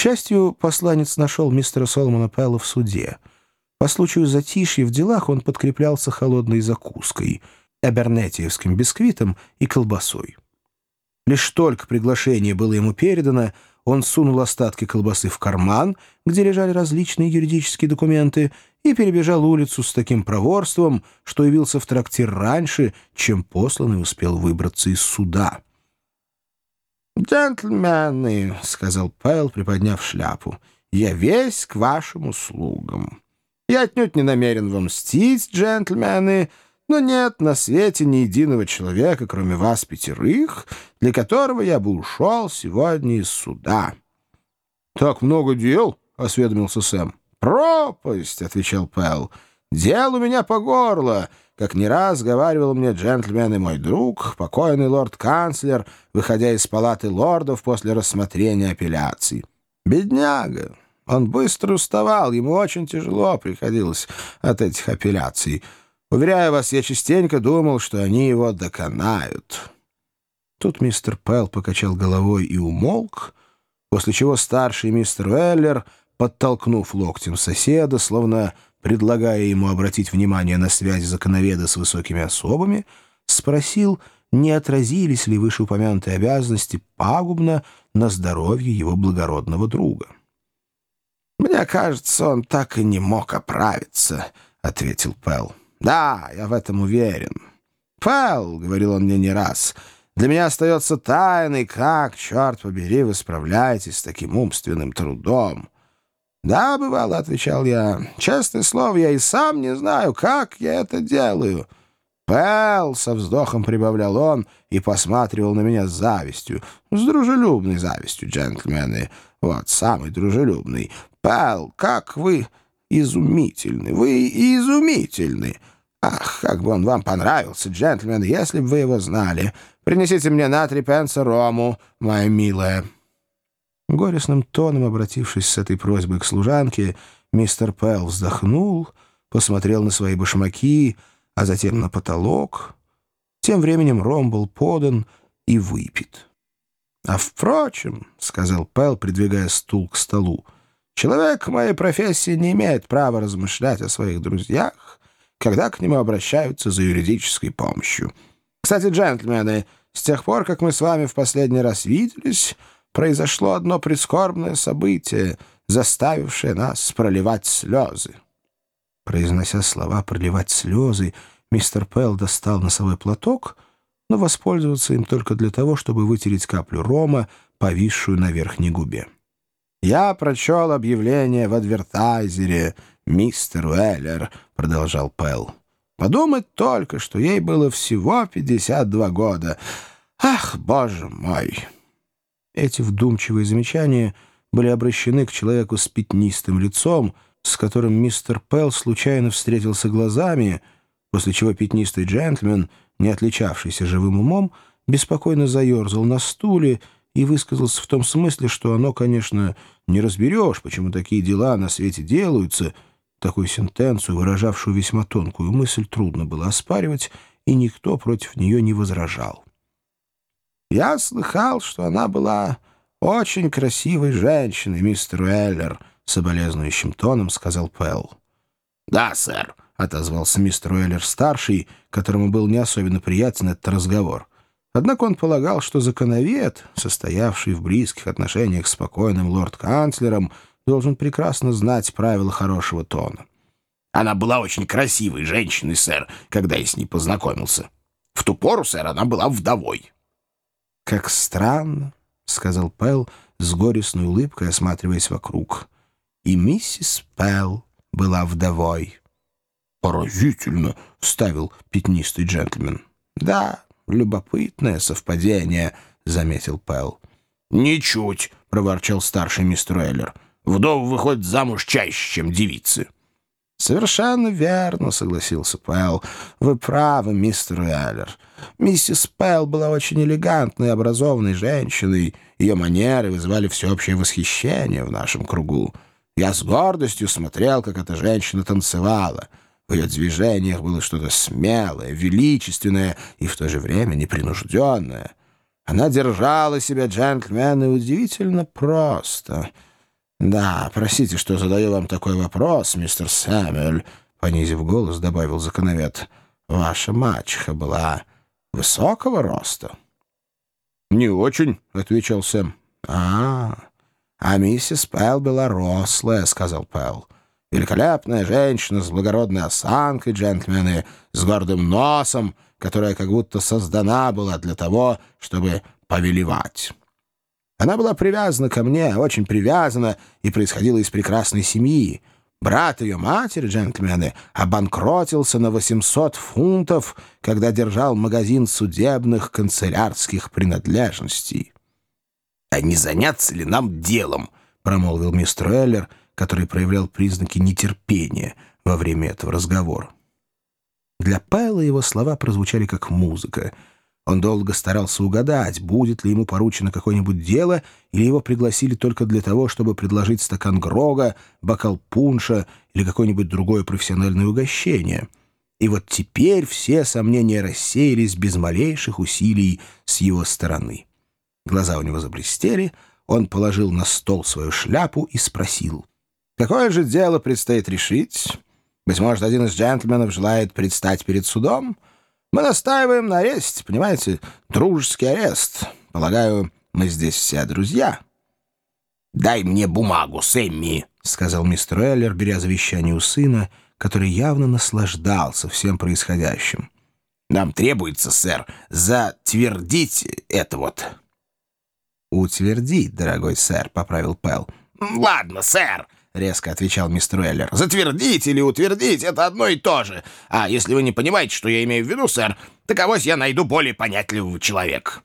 счастью, посланец нашел мистера Соломона Пэлла в суде. По случаю затишья в делах он подкреплялся холодной закуской, эбернетиевским бисквитом и колбасой. Лишь только приглашение было ему передано, он сунул остатки колбасы в карман, где лежали различные юридические документы, и перебежал улицу с таким проворством, что явился в трактир раньше, чем посланный успел выбраться из суда. «Джентльмены», — сказал Пэл, приподняв шляпу, — «я весь к вашим услугам. Я отнюдь не намерен вам мстить, джентльмены, но нет на свете ни единого человека, кроме вас пятерых, для которого я бы ушел сегодня из суда». «Так много дел?» — осведомился Сэм. «Пропасть», — отвечал Пэл. «Дел у меня по горло». Как не раз говаривал мне джентльмен и мой друг, покойный лорд-канцлер, выходя из палаты лордов после рассмотрения апелляций. Бедняга! Он быстро уставал, ему очень тяжело приходилось от этих апелляций. Уверяю вас, я частенько думал, что они его доконают. Тут мистер Пэл покачал головой и умолк, после чего старший мистер Уэллер, подтолкнув локтем соседа, словно предлагая ему обратить внимание на связь законоведа с высокими особами, спросил, не отразились ли вышеупомянутые обязанности пагубно на здоровье его благородного друга. «Мне кажется, он так и не мог оправиться», — ответил Пэл. «Да, я в этом уверен. Пэл, — говорил он мне не раз, — для меня остается тайной, как, черт побери, вы справляетесь с таким умственным трудом». «Да, бывало», — отвечал я. «Честное слово, я и сам не знаю, как я это делаю». «Пэл!» — со вздохом прибавлял он и посматривал на меня с завистью. С дружелюбной завистью, джентльмены. Вот, самый дружелюбный. «Пэл, как вы изумительны! Вы изумительны! Ах, как бы он вам понравился, джентльмены, если бы вы его знали! Принесите мне на три пенса рому, моя милая!» Горестным тоном, обратившись с этой просьбой к служанке, мистер Пэл вздохнул, посмотрел на свои башмаки, а затем на потолок. Тем временем ром был подан и выпит. «А впрочем, — сказал Пэл, придвигая стул к столу, — человек моей профессии не имеет права размышлять о своих друзьях, когда к нему обращаются за юридической помощью. Кстати, джентльмены, с тех пор, как мы с вами в последний раз виделись, произошло одно прискорбное событие, заставившее нас проливать слезы. Произнося слова «проливать слезы», мистер Пелл достал носовой платок, но воспользоваться им только для того, чтобы вытереть каплю рома, повисшую на верхней губе. «Я прочел объявление в адвертайзере, мистер Уэллер», — продолжал Пелл. «Подумать только, что ей было всего 52 года. Ах, боже мой!» Эти вдумчивые замечания были обращены к человеку с пятнистым лицом, с которым мистер Пелл случайно встретился глазами, после чего пятнистый джентльмен, не отличавшийся живым умом, беспокойно заерзал на стуле и высказался в том смысле, что оно, конечно, не разберешь, почему такие дела на свете делаются. Такую сентенцию, выражавшую весьма тонкую мысль, трудно было оспаривать, и никто против нее не возражал. «Я слыхал, что она была очень красивой женщиной, мистер Уэллер», — соболезнующим тоном сказал Пэл. «Да, сэр», — отозвался мистер Уэллер-старший, которому был не особенно приятен этот разговор. Однако он полагал, что законовед, состоявший в близких отношениях с спокойным лорд-канцлером, должен прекрасно знать правила хорошего тона. «Она была очень красивой женщиной, сэр, когда я с ней познакомился. В ту пору, сэр, она была вдовой». «Как странно», — сказал Пэл с горестной улыбкой, осматриваясь вокруг. «И миссис Пэл была вдовой». «Поразительно», — вставил пятнистый джентльмен. «Да, любопытное совпадение», — заметил Пэл. «Ничуть», — проворчал старший мистер Эллер. «Вдовы выходят замуж чаще, чем девицы». «Совершенно верно», — согласился Пэл. «Вы правы, мистер Уэллер. Миссис Пэл была очень элегантной и образованной женщиной. Ее манеры вызывали всеобщее восхищение в нашем кругу. Я с гордостью смотрел, как эта женщина танцевала. В ее движениях было что-то смелое, величественное и в то же время непринужденное. Она держала себя джентльмена удивительно просто». «Да, простите, что задаю вам такой вопрос, мистер Сэмюэль», — понизив голос, добавил законовед. «Ваша мачеха была высокого роста?» «Не очень», — отвечал Сэм. «А, а миссис Пэл была рослая», — сказал Пэл. «Великолепная женщина с благородной осанкой, джентльмены, с гордым носом, которая как будто создана была для того, чтобы повелевать». Она была привязана ко мне, очень привязана, и происходила из прекрасной семьи. Брат ее матери, джентльмены, обанкротился на 800 фунтов, когда держал магазин судебных канцелярских принадлежностей. «А не заняться ли нам делом?» — промолвил мистер Эллер, который проявлял признаки нетерпения во время этого разговора. Для Пайла его слова прозвучали как музыка — он долго старался угадать, будет ли ему поручено какое-нибудь дело, или его пригласили только для того, чтобы предложить стакан грога, бокал пунша или какое-нибудь другое профессиональное угощение. И вот теперь все сомнения рассеялись без малейших усилий с его стороны. Глаза у него заблестели, он положил на стол свою шляпу и спросил. «Какое же дело предстоит решить? Быть может, один из джентльменов желает предстать перед судом?» Мы настаиваем на аресте, понимаете? Дружеский арест. Полагаю, мы здесь все друзья». «Дай мне бумагу, Сэмми», — сказал мистер Эллер, беря завещание у сына, который явно наслаждался всем происходящим. «Нам требуется, сэр, затвердить это вот». «Утвердить, дорогой сэр», — поправил Пэл. «Ладно, сэр», — резко отвечал мистер Уэллер. «Затвердить или утвердить — это одно и то же. А если вы не понимаете, что я имею в виду, сэр, так авось я найду более понятливого человека».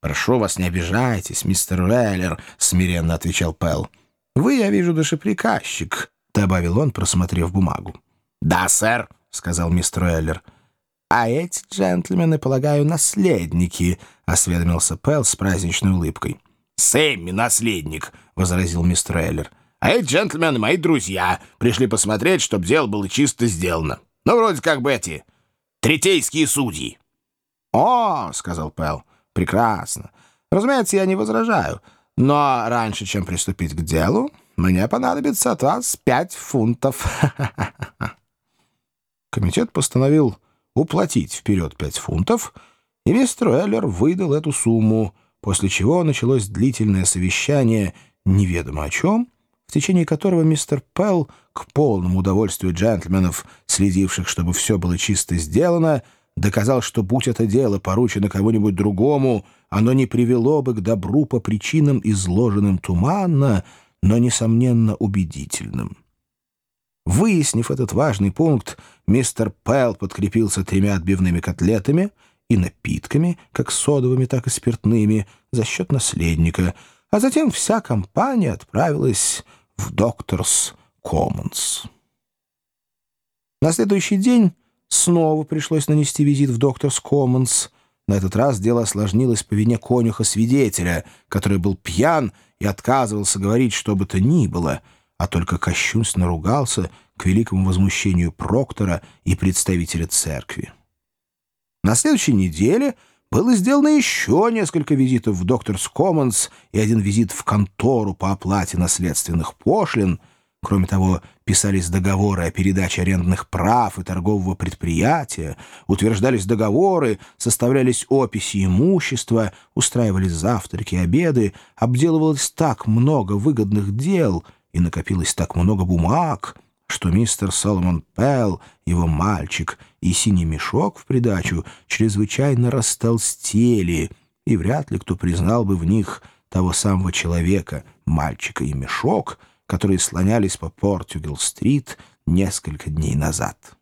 «Прошу вас, не обижайтесь, мистер Уэллер», — смиренно отвечал Пэл. «Вы, я вижу, душеприказчик», — добавил он, просмотрев бумагу. «Да, сэр», — сказал мистер Уэллер. «А эти джентльмены, полагаю, наследники», — осведомился Пэл с праздничной улыбкой. «Сэмми наследник», — возразил мистер Эллер. А эти джентльмены мои друзья. Пришли посмотреть, чтобы дело было чисто сделано. Ну, вроде как бы эти третейские судьи. «О!» — сказал Пэл. «Прекрасно. Разумеется, я не возражаю. Но раньше, чем приступить к делу, мне понадобится от вас пять фунтов». Комитет постановил уплатить вперед пять фунтов, и мистер Эллер выдал эту сумму, после чего началось длительное совещание неведомо о чем, в течение которого мистер Пелл, к полному удовольствию джентльменов, следивших, чтобы все было чисто сделано, доказал, что, будь это дело поручено кому-нибудь другому, оно не привело бы к добру по причинам, изложенным туманно, но, несомненно, убедительным. Выяснив этот важный пункт, мистер Пелл подкрепился тремя отбивными котлетами и напитками, как содовыми, так и спиртными, за счет наследника — а затем вся компания отправилась в Докторс Коммонс. На следующий день снова пришлось нанести визит в Докторс Коммонс. На этот раз дело осложнилось по вине конюха-свидетеля, который был пьян и отказывался говорить что бы то ни было, а только кощунственно ругался к великому возмущению Проктора и представителя церкви. На следующей неделе было сделано еще несколько визитов в Докторс Коммонс и один визит в контору по оплате наследственных пошлин. Кроме того, писались договоры о передаче арендных прав и торгового предприятия, утверждались договоры, составлялись описи имущества, устраивались завтраки, обеды, обделывалось так много выгодных дел и накопилось так много бумаг — что мистер Соломон Пелл, его мальчик и синий мешок в придачу чрезвычайно растолстели, и вряд ли кто признал бы в них того самого человека, мальчика и мешок, которые слонялись по Портюгел-стрит несколько дней назад.